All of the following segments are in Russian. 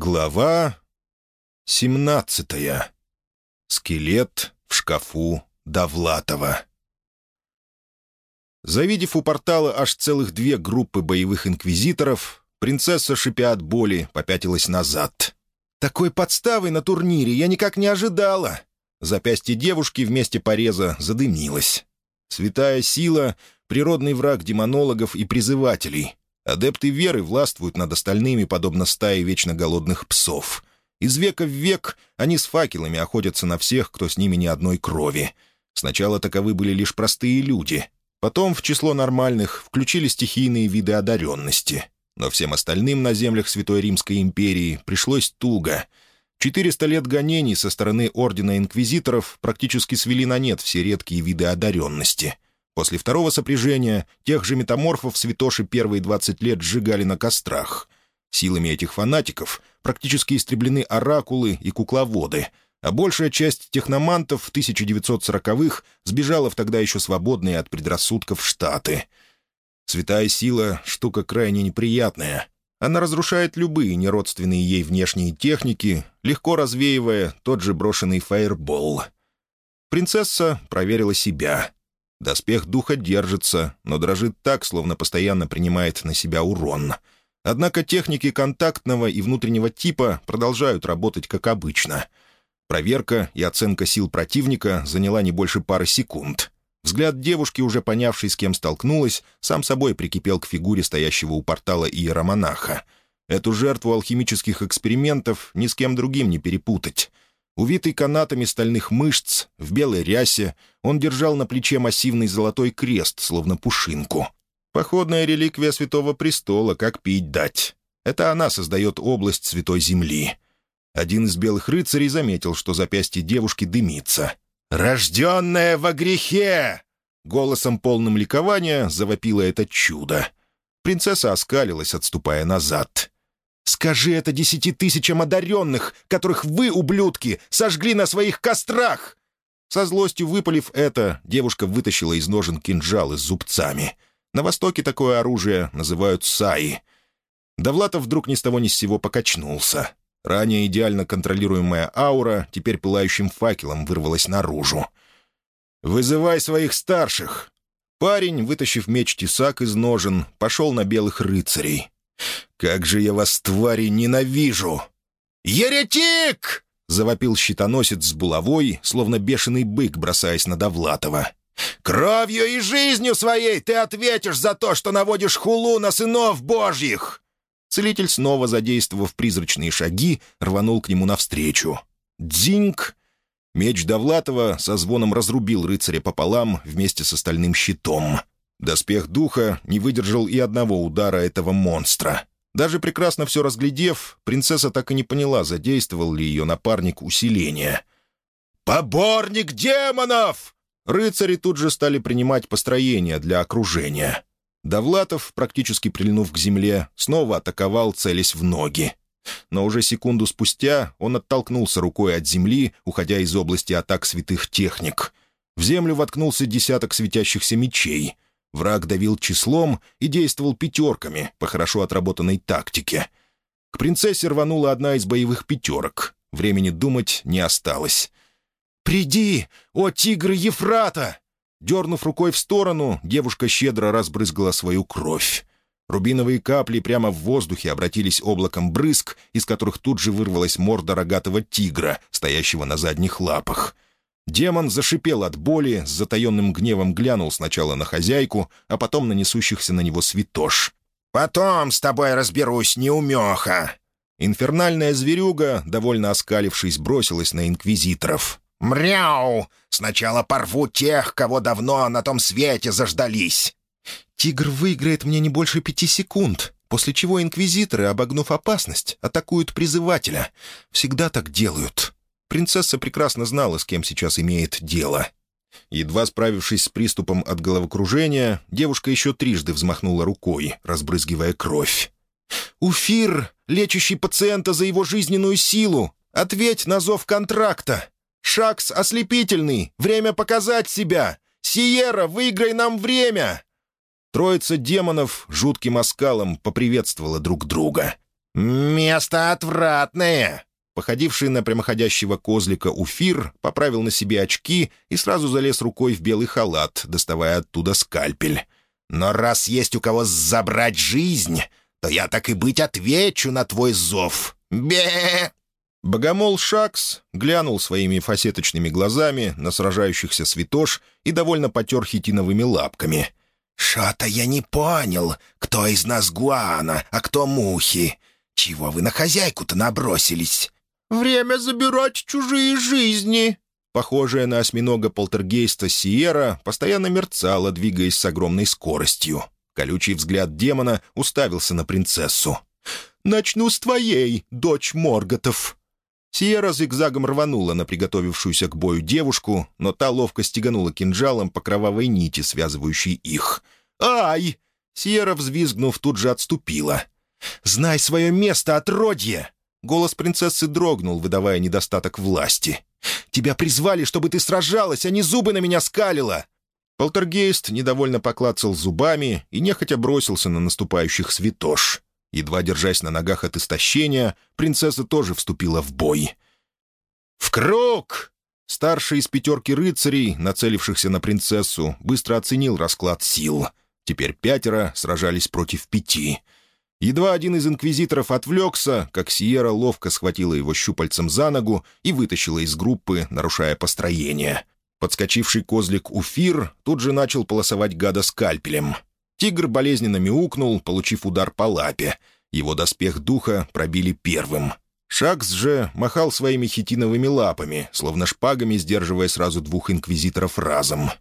Глава семнадцатая. Скелет в шкафу Довлатова. Завидев у портала аж целых две группы боевых инквизиторов, принцесса, шипя от боли, попятилась назад. «Такой подставы на турнире я никак не ожидала!» Запястье девушки вместе пореза задымилось. Святая сила — природный враг демонологов и призывателей, Адепты веры властвуют над остальными, подобно стае вечно голодных псов. Из века в век они с факелами охотятся на всех, кто с ними ни одной крови. Сначала таковы были лишь простые люди. Потом в число нормальных включили стихийные виды одаренности. Но всем остальным на землях Святой Римской империи пришлось туго. Четыреста лет гонений со стороны Ордена Инквизиторов практически свели на нет все редкие виды одаренности — После второго сопряжения тех же метаморфов святоши первые 20 лет сжигали на кострах. Силами этих фанатиков практически истреблены оракулы и кукловоды, а большая часть техномантов в 1940-х сбежала в тогда еще свободные от предрассудков Штаты. Святая сила — штука крайне неприятная. Она разрушает любые неродственные ей внешние техники, легко развеивая тот же брошенный фаербол. Принцесса проверила себя — Доспех духа держится, но дрожит так, словно постоянно принимает на себя урон. Однако техники контактного и внутреннего типа продолжают работать как обычно. Проверка и оценка сил противника заняла не больше пары секунд. Взгляд девушки, уже понявшей, с кем столкнулась, сам собой прикипел к фигуре стоящего у портала иеромонаха. Эту жертву алхимических экспериментов ни с кем другим не перепутать — Увитый канатами стальных мышц, в белой рясе, он держал на плече массивный золотой крест, словно пушинку. Походная реликвия Святого Престола, как пить дать. Это она создает область Святой Земли. Один из белых рыцарей заметил, что запястье девушки дымится. «Рожденная во грехе!» Голосом полным ликования завопило это чудо. Принцесса оскалилась, отступая назад. Скажи это десяти тысячам одаренных, которых вы, ублюдки, сожгли на своих кострах!» Со злостью выпалив это, девушка вытащила из ножен кинжалы с зубцами. На Востоке такое оружие называют саи. Довлатов вдруг ни с того ни с сего покачнулся. Ранее идеально контролируемая аура теперь пылающим факелом вырвалась наружу. «Вызывай своих старших!» Парень, вытащив меч-тесак из ножен, пошел на белых рыцарей. «Как же я вас, твари, ненавижу!» «Еретик!» — завопил щитоносец с булавой, словно бешеный бык, бросаясь на Довлатова. «Кровью и жизнью своей ты ответишь за то, что наводишь хулу на сынов божьих!» Целитель, снова задействовав призрачные шаги, рванул к нему навстречу. «Дзиньк!» Меч Довлатова со звоном разрубил рыцаря пополам вместе с остальным щитом. Доспех духа не выдержал и одного удара этого монстра. Даже прекрасно все разглядев, принцесса так и не поняла, задействовал ли ее напарник усиление. «Поборник демонов!» Рыцари тут же стали принимать построения для окружения. Довлатов, практически прильнув к земле, снова атаковал, целясь в ноги. Но уже секунду спустя он оттолкнулся рукой от земли, уходя из области атак святых техник. В землю воткнулся десяток светящихся мечей — Враг давил числом и действовал пятерками по хорошо отработанной тактике. К принцессе рванула одна из боевых пятерок. Времени думать не осталось. «Приди, о тигры Ефрата!» Дернув рукой в сторону, девушка щедро разбрызгала свою кровь. Рубиновые капли прямо в воздухе обратились облаком брызг, из которых тут же вырвалась морда рогатого тигра, стоящего на задних лапах — Демон зашипел от боли, с затаенным гневом глянул сначала на хозяйку, а потом на несущихся на него святош. «Потом с тобой разберусь, неумеха!» Инфернальная зверюга, довольно оскалившись, бросилась на инквизиторов. «Мряу! Сначала порву тех, кого давно на том свете заждались!» «Тигр выиграет мне не больше пяти секунд», после чего инквизиторы, обогнув опасность, атакуют призывателя. Всегда так делают. Принцесса прекрасно знала, с кем сейчас имеет дело. Едва справившись с приступом от головокружения, девушка еще трижды взмахнула рукой, разбрызгивая кровь. «Уфир, лечащий пациента за его жизненную силу! Ответь на зов контракта! Шакс ослепительный! Время показать себя! Сиера, выиграй нам время!» Троица демонов жутким оскалом поприветствовала друг друга — «Место отвратное!» Походивший на прямоходящего козлика Уфир поправил на себе очки и сразу залез рукой в белый халат, доставая оттуда скальпель. «Но раз есть у кого забрать жизнь, то я так и быть отвечу на твой зов. бе Богомол Шакс глянул своими фасеточными глазами на сражающихся святош и довольно потер хитиновыми лапками. «Шо-то я не понял, кто из нас Гуана, а кто Мухи. Чего вы на хозяйку-то набросились?» «Время забирать чужие жизни!» Похожая на осьминога полтергейста Сиера постоянно мерцала, двигаясь с огромной скоростью. Колючий взгляд демона уставился на принцессу. «Начну с твоей, дочь Морготов!» Сиера зигзагом рванула на приготовившуюся к бою девушку, но та ловко стеганула кинжалом по кровавой нити, связывающей их. «Ай!» Сиера, взвизгнув, тут же отступила. «Знай свое место, отродье!» Голос принцессы дрогнул, выдавая недостаток власти. «Тебя призвали, чтобы ты сражалась, а не зубы на меня скалила!» Полтергейст недовольно поклацал зубами и нехотя бросился на наступающих святош. Едва держась на ногах от истощения, принцесса тоже вступила в бой. «В круг!» Старший из пятерки рыцарей, нацелившихся на принцессу, быстро оценил расклад сил. Теперь пятеро сражались против пяти — Едва один из инквизиторов отвлекся, как Сиера ловко схватила его щупальцем за ногу и вытащила из группы, нарушая построение. Подскочивший козлик Уфир тут же начал полосовать гада скальпелем. Тигр болезненно мяукнул, получив удар по лапе. Его доспех духа пробили первым. Шакс же махал своими хитиновыми лапами, словно шпагами сдерживая сразу двух инквизиторов разом.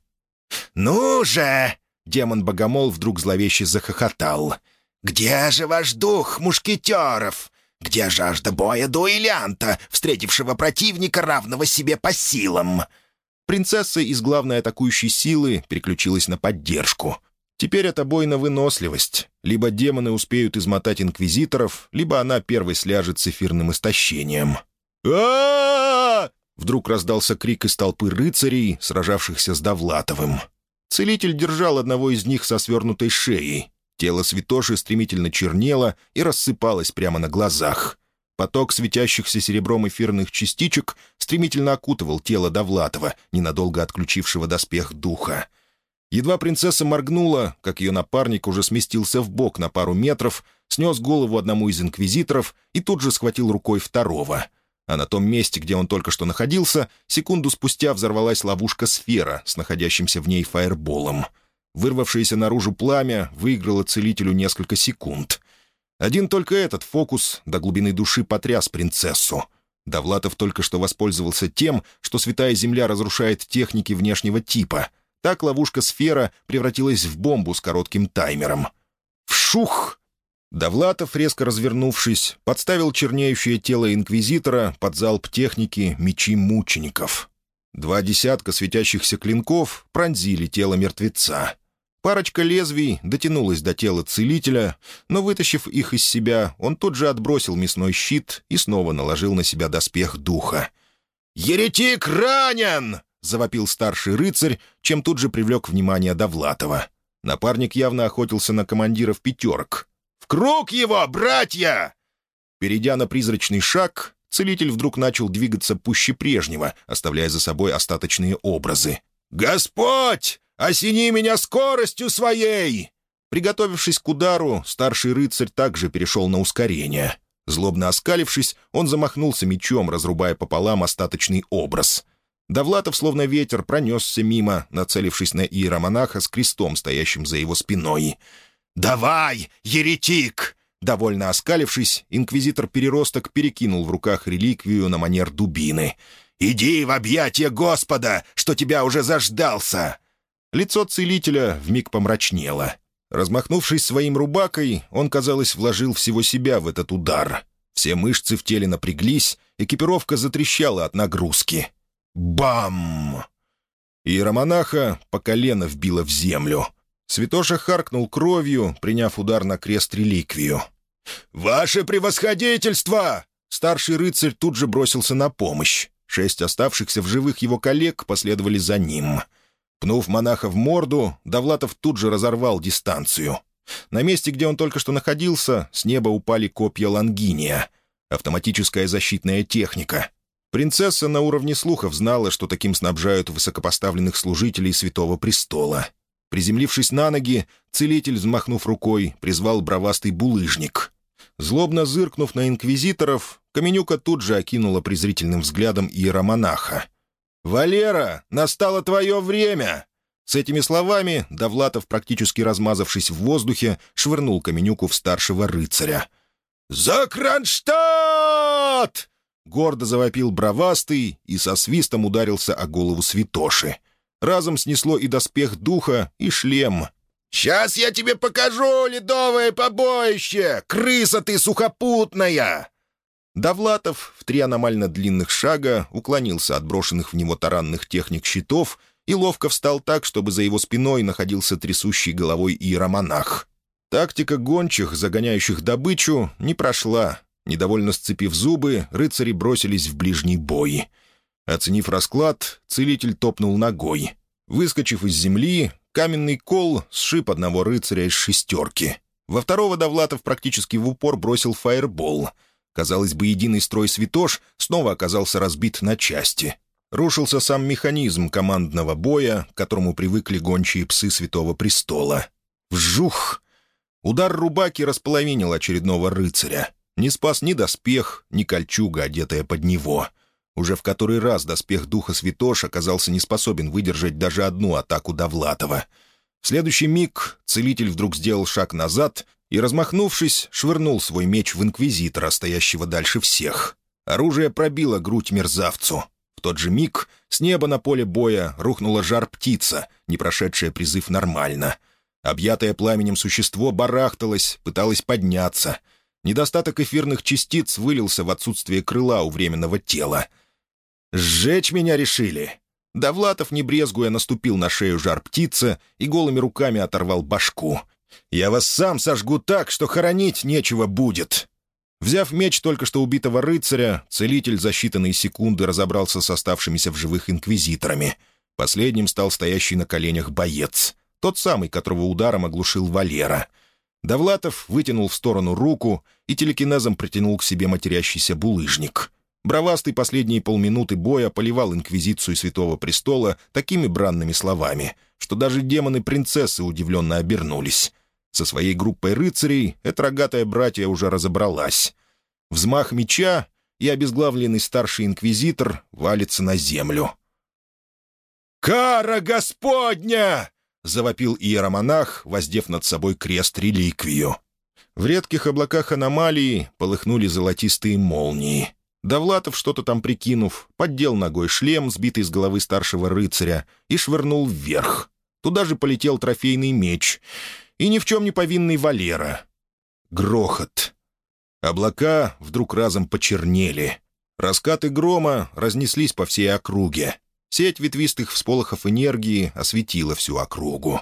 «Ну же!» — демон-богомол вдруг зловеще захохотал — «Где же ваш дух, мушкетеров? Где жажда боя дуэлянта, встретившего противника, равного себе по силам?» Принцесса из главной атакующей силы переключилась на поддержку. Теперь это бой на выносливость. Либо демоны успеют измотать инквизиторов, либо она первой сляжет с эфирным истощением. а Вдруг раздался крик из толпы рыцарей, сражавшихся с Довлатовым. Целитель держал одного из них со свернутой шеей. Тело святоши стремительно чернело и рассыпалось прямо на глазах. Поток светящихся серебром эфирных частичек стремительно окутывал тело Довлатова, ненадолго отключившего доспех духа. Едва принцесса моргнула, как ее напарник уже сместился в бок на пару метров, снес голову одному из инквизиторов и тут же схватил рукой второго. А на том месте, где он только что находился, секунду спустя взорвалась ловушка-сфера с находящимся в ней фаерболом — Вырвавшееся наружу пламя выиграло целителю несколько секунд. Один только этот фокус до глубины души потряс принцессу. Довлатов только что воспользовался тем, что Святая Земля разрушает техники внешнего типа. Так ловушка-сфера превратилась в бомбу с коротким таймером. «Вшух!» Довлатов, резко развернувшись, подставил чернеющее тело инквизитора под залп техники мечи мучеников. Два десятка светящихся клинков пронзили тело мертвеца. Парочка лезвий дотянулась до тела целителя, но, вытащив их из себя, он тут же отбросил мясной щит и снова наложил на себя доспех духа. «Еретик ранен!» — завопил старший рыцарь, чем тут же привлек внимание Довлатова. Напарник явно охотился на командиров пятерок. «В круг его, братья!» Перейдя на призрачный шаг, целитель вдруг начал двигаться пуще прежнего, оставляя за собой остаточные образы. «Господь! «Осени меня скоростью своей!» Приготовившись к удару, старший рыцарь также перешел на ускорение. Злобно оскалившись, он замахнулся мечом, разрубая пополам остаточный образ. Довлатов, словно ветер, пронесся мимо, нацелившись на иеромонаха с крестом, стоящим за его спиной. «Давай, еретик!» Довольно оскалившись, инквизитор-переросток перекинул в руках реликвию на манер дубины. «Иди в объятия Господа, что тебя уже заждался!» Лицо целителя вмиг помрачнело. Размахнувшись своим рубакой, он, казалось, вложил всего себя в этот удар. Все мышцы в теле напряглись, экипировка затрещала от нагрузки. Бам! Иеромонаха по колено вбило в землю. Святоша харкнул кровью, приняв удар на крест-реликвию. «Ваше превосходительство!» Старший рыцарь тут же бросился на помощь. Шесть оставшихся в живых его коллег последовали за ним — Пнув монаха в морду, Довлатов тут же разорвал дистанцию. На месте, где он только что находился, с неба упали копья Лангиния. Автоматическая защитная техника. Принцесса на уровне слухов знала, что таким снабжают высокопоставленных служителей Святого Престола. Приземлившись на ноги, целитель, взмахнув рукой, призвал бровастый булыжник. Злобно зыркнув на инквизиторов, Каменюка тут же окинула презрительным взглядом иеромонаха. «Валера, настало твое время!» С этими словами Довлатов, практически размазавшись в воздухе, швырнул Каменюку в старшего рыцаря. «За Кронштадт!» Гордо завопил бровастый и со свистом ударился о голову святоши. Разом снесло и доспех духа, и шлем. «Сейчас я тебе покажу ледовое побоище! Крыса ты сухопутная!» Довлатов в три аномально длинных шага уклонился от брошенных в него таранных техник щитов и ловко встал так, чтобы за его спиной находился трясущий головой иеромонах. Тактика гончих, загоняющих добычу, не прошла. Недовольно сцепив зубы, рыцари бросились в ближний бой. Оценив расклад, целитель топнул ногой. Выскочив из земли, каменный кол сшиб одного рыцаря из шестерки. Во второго Довлатов практически в упор бросил фаербол. Казалось бы, единый строй святош снова оказался разбит на части. Рушился сам механизм командного боя, к которому привыкли гончие псы Святого Престола. Вжух! Удар рубаки располовинил очередного рыцаря. Не спас ни доспех, ни кольчуга, одетая под него. Уже в который раз доспех Духа Святош оказался не способен выдержать даже одну атаку Довлатова. В следующий миг целитель вдруг сделал шаг назад и, размахнувшись, швырнул свой меч в инквизитора, стоящего дальше всех. Оружие пробило грудь мерзавцу. В тот же миг с неба на поле боя рухнула жар-птица, не прошедшая призыв нормально. Объятое пламенем существо барахталось, пыталось подняться. Недостаток эфирных частиц вылился в отсутствие крыла у временного тела. «Сжечь меня решили!» Довлатов, не брезгуя, наступил на шею жар-птицы и голыми руками оторвал башку. «Я вас сам сожгу так, что хоронить нечего будет!» Взяв меч только что убитого рыцаря, целитель за считанные секунды разобрался с оставшимися в живых инквизиторами. Последним стал стоящий на коленях боец. Тот самый, которого ударом оглушил Валера. Довлатов вытянул в сторону руку и телекинезом притянул к себе матерящийся булыжник. Бравастый последние полминуты боя поливал инквизицию Святого Престола такими бранными словами, что даже демоны-принцессы удивленно обернулись. Со своей группой рыцарей эта рогатая братья уже разобралась. Взмах меча, и обезглавленный старший инквизитор валится на землю. «Кара Господня!» — завопил иеромонах, воздев над собой крест-реликвию. В редких облаках аномалии полыхнули золотистые молнии. Довлатов, что-то там прикинув, поддел ногой шлем, сбитый с головы старшего рыцаря, и швырнул вверх. Туда же полетел трофейный меч — и ни в чем не повинный Валера. Грохот. Облака вдруг разом почернели. Раскаты грома разнеслись по всей округе. Сеть ветвистых всполохов энергии осветила всю округу.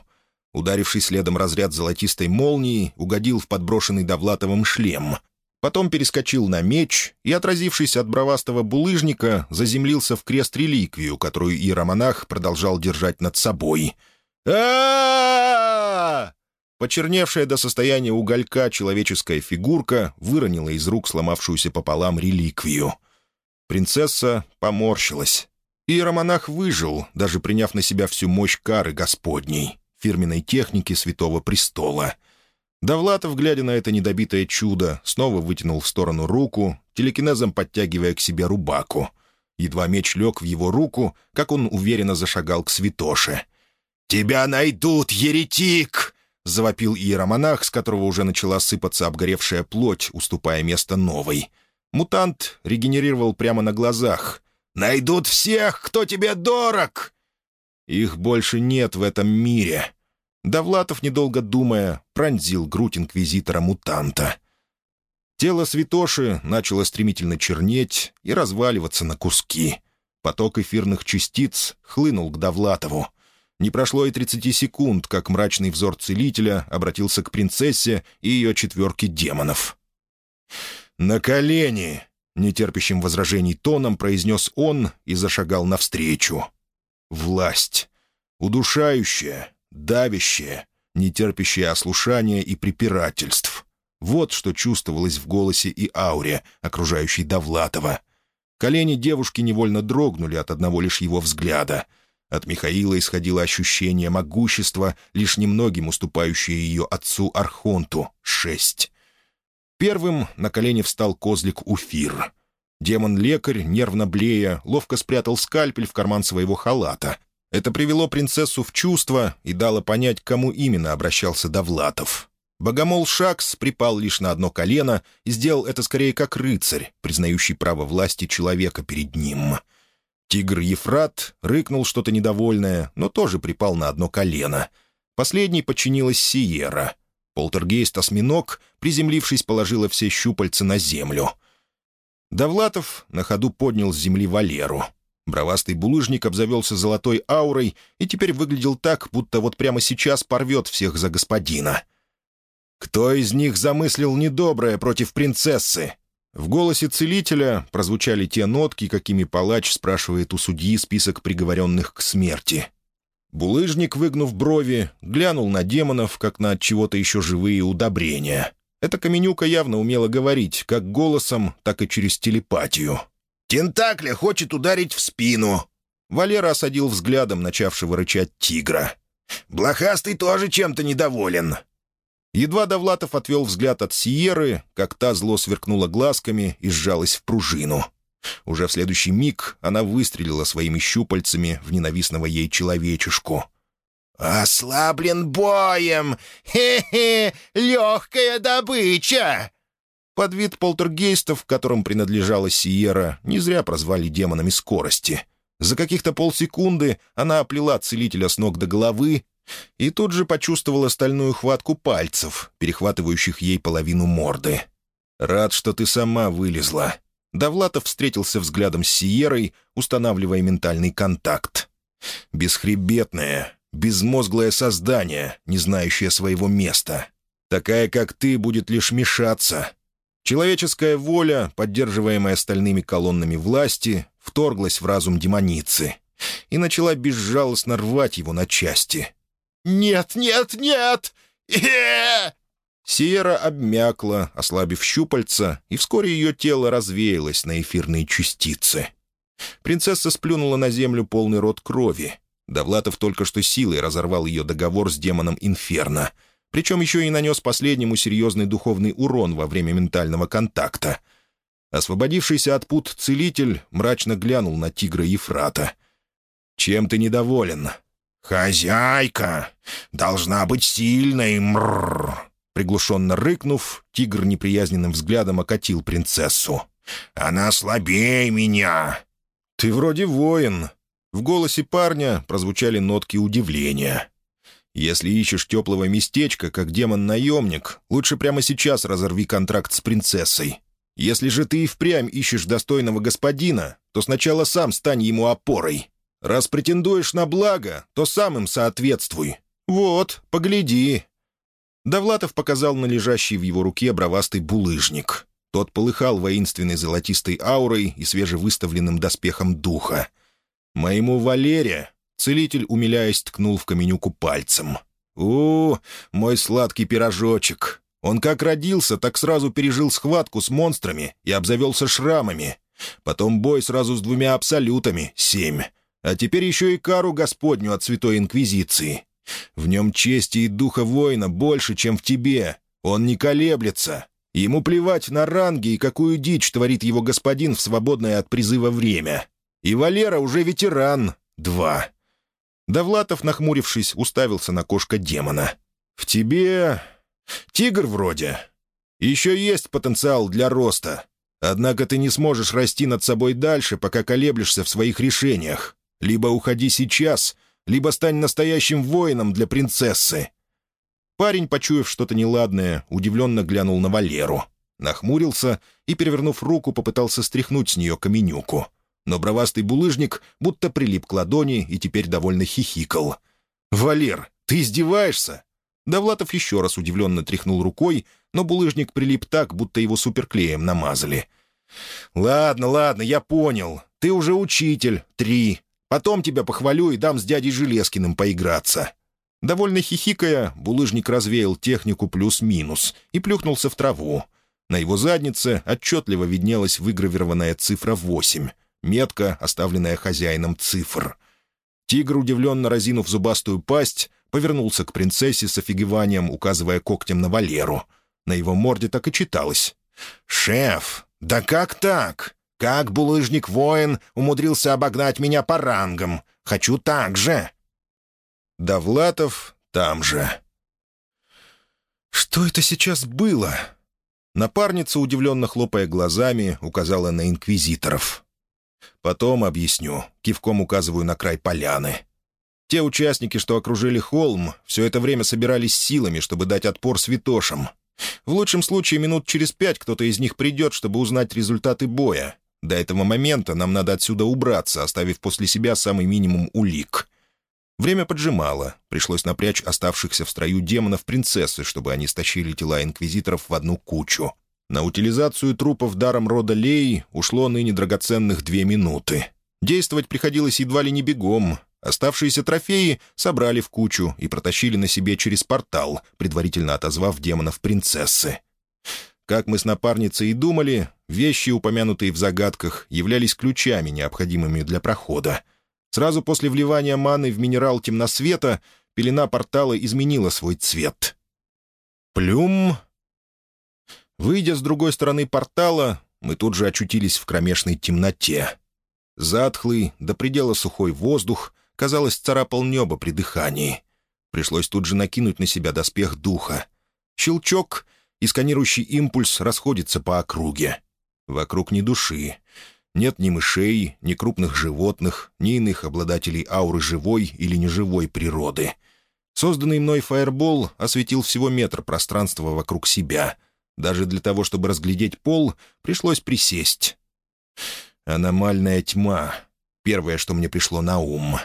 Ударивший следом разряд золотистой молнии угодил в подброшенный Довлатовым шлем. Потом перескочил на меч и, отразившись от бровастого булыжника, заземлился в крест-реликвию, которую иеромонах продолжал держать над собой. а Почерневшая до состояния уголька человеческая фигурка выронила из рук сломавшуюся пополам реликвию. Принцесса поморщилась. Иеромонах выжил, даже приняв на себя всю мощь кары Господней, фирменной техники Святого Престола. Довлатов, глядя на это недобитое чудо, снова вытянул в сторону руку, телекинезом подтягивая к себе рубаку. Едва меч лег в его руку, как он уверенно зашагал к святоше. «Тебя найдут, еретик!» — завопил иеромонах, с которого уже начала сыпаться обгоревшая плоть, уступая место новой. Мутант регенерировал прямо на глазах. «Найдут всех, кто тебе дорог!» «Их больше нет в этом мире!» Довлатов, недолго думая, пронзил грудь инквизитора-мутанта. Тело святоши начало стремительно чернеть и разваливаться на куски. Поток эфирных частиц хлынул к Довлатову. Не прошло и 30 секунд, как мрачный взор целителя обратился к принцессе и ее четверке демонов. «На колени!» — нетерпящим возражений тоном произнес он и зашагал навстречу. «Власть. Удушающая, давящая, не терпящая ослушания и препирательств. Вот что чувствовалось в голосе и ауре, окружающей Довлатова. Колени девушки невольно дрогнули от одного лишь его взгляда. От Михаила исходило ощущение могущества, лишь немногим уступающее ее отцу Архонту — шесть. Первым на колени встал козлик Уфир. Демон-лекарь, нервно блея, ловко спрятал скальпель в карман своего халата. Это привело принцессу в чувство и дало понять, кому именно обращался Довлатов. Богомол Шакс припал лишь на одно колено и сделал это скорее как рыцарь, признающий право власти человека перед ним. Тигр Ефрат рыкнул что-то недовольное, но тоже припал на одно колено. Последней подчинилась Сиера. Полтергейст-осьминог, приземлившись, положила все щупальца на землю. Довлатов на ходу поднял с земли Валеру. Бровастый булыжник обзавелся золотой аурой и теперь выглядел так, будто вот прямо сейчас порвет всех за господина — кто из них замыслил недоброе против принцессы? В голосе целителя прозвучали те нотки, какими палач спрашивает у судьи список приговоренных к смерти. Булыжник, выгнув брови, глянул на демонов, как на от чего-то еще живые удобрения. Эта каменюка явно умела говорить, как голосом, так и через телепатию. «Тентакля хочет ударить в спину!» Валера осадил взглядом начавшего рычать тигра. «Блохастый тоже чем-то недоволен. Едва Довлатов отвел взгляд от Сиеры, как та зло сверкнула глазками и сжалась в пружину. Уже в следующий миг она выстрелила своими щупальцами в ненавистного ей человечешку. «Ослаблен боем! Хе-хе! Легкая добыча!» Под вид полтергейстов, которым принадлежала Сиера, не зря прозвали демонами скорости. За каких-то полсекунды она оплела целителя с ног до головы и тут же почувствовала стальную хватку пальцев, перехватывающих ей половину морды. «Рад, что ты сама вылезла». Довлатов встретился взглядом с Сиерой, устанавливая ментальный контакт. «Бесхребетное, безмозглое создание, не знающее своего места. Такая, как ты, будет лишь мешаться». Человеческая воля, поддерживаемая стальными колоннами власти, вторглась в разум демоницы и начала безжалостно рвать его на части, «Нет, нет, нет! Сиера обмякла, ослабив щупальца, и вскоре ее тело развеялось на эфирные частицы. Принцесса сплюнула на землю полный рот крови. Довлатов только что силой разорвал ее договор с демоном Инферно, причем еще и нанес последнему серьезный духовный урон во время ментального контакта. Освободившийся от пут целитель мрачно глянул на тигра Ефрата. «Чем ты недоволен?» «Хозяйка должна быть сильной, мрррр!» Приглушенно рыкнув, тигр неприязненным взглядом окатил принцессу. «Она слабее меня!» «Ты вроде воин!» В голосе парня прозвучали нотки удивления. «Если ищешь теплого местечка, как демон-наемник, лучше прямо сейчас разорви контракт с принцессой. Если же ты и впрямь ищешь достойного господина, то сначала сам стань ему опорой. Раз претендуешь на благо, то сам им соответствуй. Вот, погляди». Довлатов показал на лежащий в его руке бровастый булыжник. Тот полыхал воинственной золотистой аурой и свежевыставленным доспехом духа. «Моему Валере!» — целитель, умиляясь, ткнул в каменюку пальцем. «У, мой сладкий пирожочек! Он как родился, так сразу пережил схватку с монстрами и обзавелся шрамами. Потом бой сразу с двумя абсолютами — семь. А теперь еще и кару Господню от Святой Инквизиции. В нем чести и духа воина больше, чем в тебе. Он не колеблется. Ему плевать на ранги и какую дичь творит его господин в свободное от призыва время. И Валера уже ветеран. Два. Довлатов, нахмурившись, уставился на кошка демона. «В тебе... тигр вроде. Еще есть потенциал для роста. Однако ты не сможешь расти над собой дальше, пока колеблешься в своих решениях. Либо уходи сейчас, либо стань настоящим воином для принцессы». Парень, почуяв что-то неладное, удивленно глянул на Валеру. Нахмурился и, перевернув руку, попытался стряхнуть с нее каменюку. Но бровастый булыжник будто прилип к ладони и теперь довольно хихикал. «Валер, ты издеваешься?» Довлатов еще раз удивленно тряхнул рукой, но булыжник прилип так, будто его суперклеем намазали. «Ладно, ладно, я понял. Ты уже учитель. Три. Потом тебя похвалю и дам с дядей Железкиным поиграться». Довольно хихикая, булыжник развеял технику плюс-минус и плюхнулся в траву. На его заднице отчетливо виднелась выгравированная цифра 8, метка, оставленная хозяином цифр. Тигр, удивленно разинув зубастую пасть, повернулся к принцессе с офигеванием, указывая когтем на Валеру. На его морде так и читалось. «Шеф, да как так? Как булыжник-воин умудрился обогнать меня по рангам? Хочу так же!» Довлатов там же. «Что это сейчас было?» Напарница, удивленно хлопая глазами, указала на инквизиторов. «Потом объясню», — кивком указываю на край поляны. Те участники, что окружили холм, все это время собирались силами, чтобы дать отпор святошам. В лучшем случае минут через пять кто-то из них придет, чтобы узнать результаты боя. До этого момента нам надо отсюда убраться, оставив после себя самый минимум улик. Время поджимало. Пришлось напрячь оставшихся в строю демонов принцессы, чтобы они стащили тела инквизиторов в одну кучу. На утилизацию трупов даром рода Лей ушло ныне драгоценных две минуты. Действовать приходилось едва ли не бегом. Оставшиеся трофеи собрали в кучу и протащили на себе через портал, предварительно отозвав демонов принцессы. Как мы с напарницей и думали, вещи, упомянутые в загадках, являлись ключами, необходимыми для прохода — Сразу после вливания маны в минерал темносвета пелена портала изменила свой цвет. Плюм. Выйдя с другой стороны портала, мы тут же очутились в кромешной темноте. Затхлый, до предела сухой воздух, казалось, царапал небо при дыхании. Пришлось тут же накинуть на себя доспех духа. Щелчок, и сканирующий импульс расходится по округе. Вокруг ни души. Нет ни мышей, ни крупных животных, ни иных обладателей ауры живой или неживой природы. Созданный мной фаербол осветил всего метр пространства вокруг себя. Даже для того, чтобы разглядеть пол, пришлось присесть. Аномальная тьма — первое, что мне пришло на ум.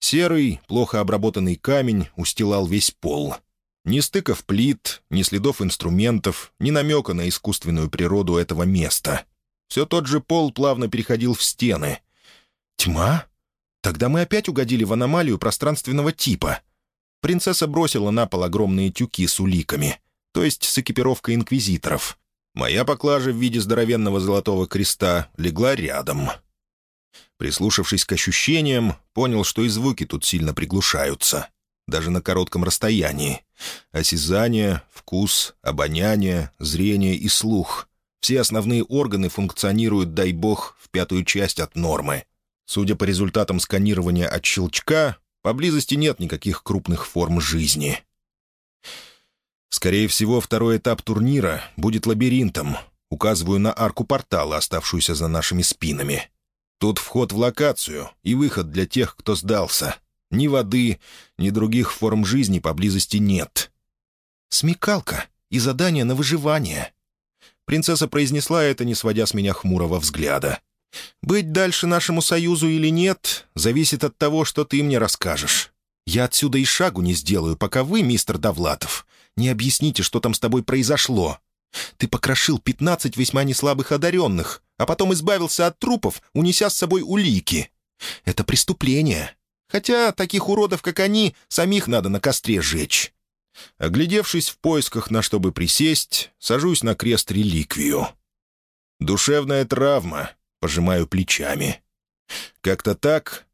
Серый, плохо обработанный камень устилал весь пол. Ни стыков плит, ни следов инструментов, ни намека на искусственную природу этого места — все тот же пол плавно переходил в стены. «Тьма? Тогда мы опять угодили в аномалию пространственного типа». Принцесса бросила на пол огромные тюки с уликами, то есть с экипировкой инквизиторов. Моя поклажа в виде здоровенного золотого креста легла рядом. Прислушавшись к ощущениям, понял, что и звуки тут сильно приглушаются, даже на коротком расстоянии. Осязание, вкус, обоняние, зрение и слух. Все основные органы функционируют, дай бог, в пятую часть от нормы. Судя по результатам сканирования от щелчка, поблизости нет никаких крупных форм жизни. Скорее всего, второй этап турнира будет лабиринтом. Указываю на арку портала, оставшуюся за нашими спинами. Тут вход в локацию и выход для тех, кто сдался. Ни воды, ни других форм жизни поблизости нет. Смекалка и задание на выживание. Принцесса произнесла это, не сводя с меня хмурого взгляда. «Быть дальше нашему союзу или нет, зависит от того, что ты мне расскажешь. Я отсюда и шагу не сделаю, пока вы, мистер Довлатов, не объясните, что там с тобой произошло. Ты покрошил пятнадцать весьма неслабых одаренных, а потом избавился от трупов, унеся с собой улики. Это преступление. Хотя таких уродов, как они, самих надо на костре сжечь. Оглядевшись в поисках, на чтобы присесть, сажусь на крест-реликвию. Душевная травма, пожимаю плечами. Как-то так...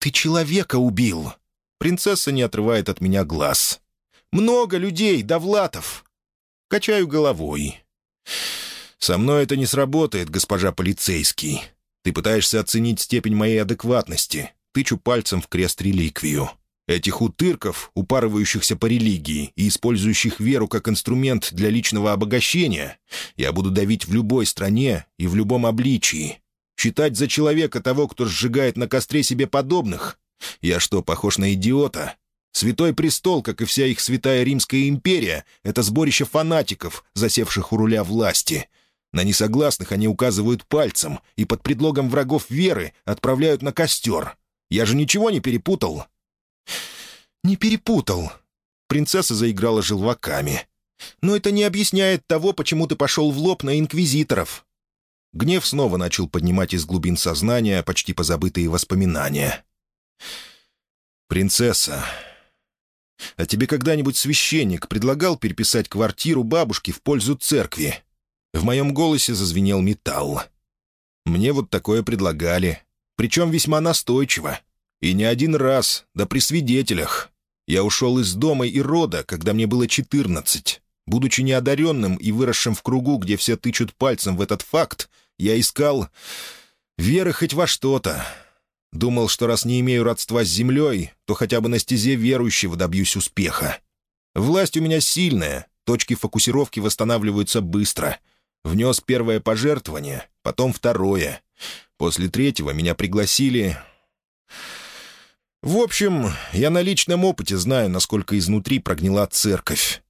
«Ты человека убил!» Принцесса не отрывает от меня глаз. «Много людей, Довлатов!» Качаю головой. «Со мной это не сработает, госпожа полицейский. Ты пытаешься оценить степень моей адекватности. Тычу пальцем в крест-реликвию. Этих утырков, упарывающихся по религии и использующих веру как инструмент для личного обогащения, я буду давить в любой стране и в любом обличии. Считать за человека того, кто сжигает на костре себе подобных? Я что, похож на идиота? Святой престол, как и вся их святая Римская империя, это сборище фанатиков, засевших у руля власти. На несогласных они указывают пальцем и под предлогом врагов веры отправляют на костер. Я же ничего не перепутал. «Не перепутал». Принцесса заиграла желваками. «Но это не объясняет того, почему ты пошел в лоб на инквизиторов». Гнев снова начал поднимать из глубин сознания почти позабытые воспоминания. «Принцесса, А тебе когда-нибудь священник предлагал переписать квартиру бабушки в пользу церкви?» В моем голосе зазвенел металл. «Мне вот такое предлагали. Причем весьма настойчиво. И не один раз, да при свидетелях. Я ушел из дома и рода, когда мне было четырнадцать. Будучи неодаренным и выросшим в кругу, где все тычут пальцем в этот факт, я искал веры хоть во что-то. Думал, что раз не имею родства с землей, то хотя бы на стезе верующего добьюсь успеха. Власть у меня сильная, точки фокусировки восстанавливаются быстро. Внес первое пожертвование, потом второе. После третьего меня пригласили... В общем, я на личном опыте знаю, насколько изнутри прогнила церковь.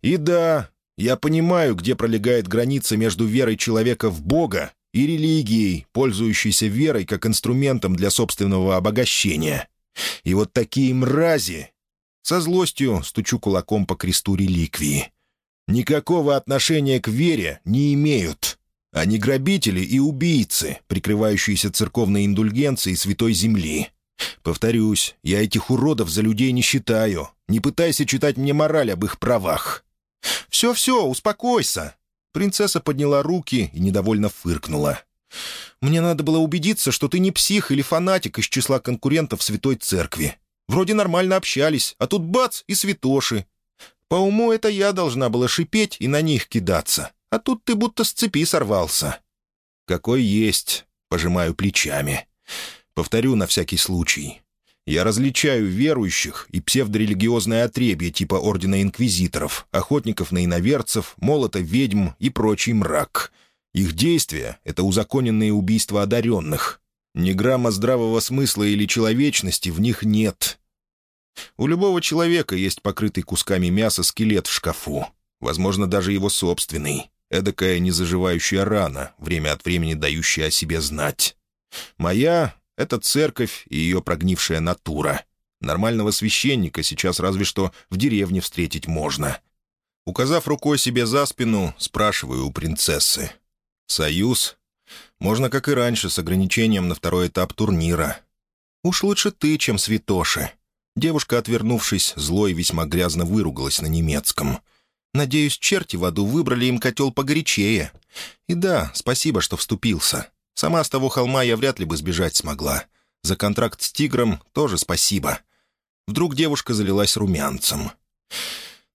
И да, я понимаю, где пролегает граница между верой человека в Бога и религией, пользующейся верой как инструментом для собственного обогащения. И вот такие мрази... Со злостью стучу кулаком по кресту реликвии. Никакого отношения к вере не имеют. Они грабители и убийцы, прикрывающиеся церковной индульгенцией святой земли. Повторюсь, я этих уродов за людей не считаю. Не пытайся читать мне мораль об их правах. «Все-все, успокойся!» Принцесса подняла руки и недовольно фыркнула. «Мне надо было убедиться, что ты не псих или фанатик из числа конкурентов Святой Церкви. Вроде нормально общались, а тут бац и святоши. По уму это я должна была шипеть и на них кидаться, а тут ты будто с цепи сорвался». «Какой есть», — пожимаю плечами. «Повторю на всякий случай. Я различаю верующих и псевдорелигиозное отребье типа Ордена Инквизиторов, охотников на иноверцев, молота ведьм и прочий мрак. Их действия — это узаконенные убийства одаренных. Ни грамма здравого смысла или человечности в них нет. У любого человека есть покрытый кусками мяса скелет в шкафу. Возможно, даже его собственный. Эдакая незаживающая рана, время от времени дающая о себе знать. Моя это церковь и ее прогнившая натура. Нормального священника сейчас разве что в деревне встретить можно. Указав рукой себе за спину, спрашиваю у принцессы. «Союз? Можно, как и раньше, с ограничением на второй этап турнира. Уж лучше ты, чем святоши». Девушка, отвернувшись, злой весьма грязно выругалась на немецком. «Надеюсь, черти в аду выбрали им котел погорячее. И да, спасибо, что вступился. Сама с того холма я вряд ли бы сбежать смогла. За контракт с «Тигром» тоже спасибо. Вдруг девушка залилась румянцем.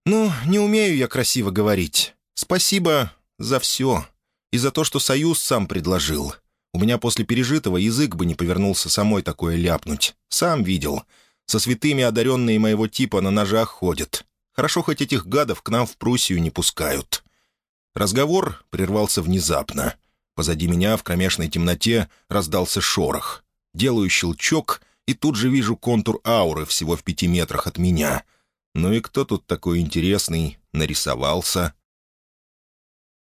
«Ну, не умею я красиво говорить. Спасибо за все. И за то, что Союз сам предложил. У меня после пережитого язык бы не повернулся самой такое ляпнуть. Сам видел. Со святыми одаренные моего типа на ножах ходят. Хорошо, хоть этих гадов к нам в Пруссию не пускают». Разговор прервался внезапно. Позади меня в кромешной темноте раздался шорох. Делаю щелчок, и тут же вижу контур ауры всего в пяти метрах от меня. Ну и кто тут такой интересный нарисовался?»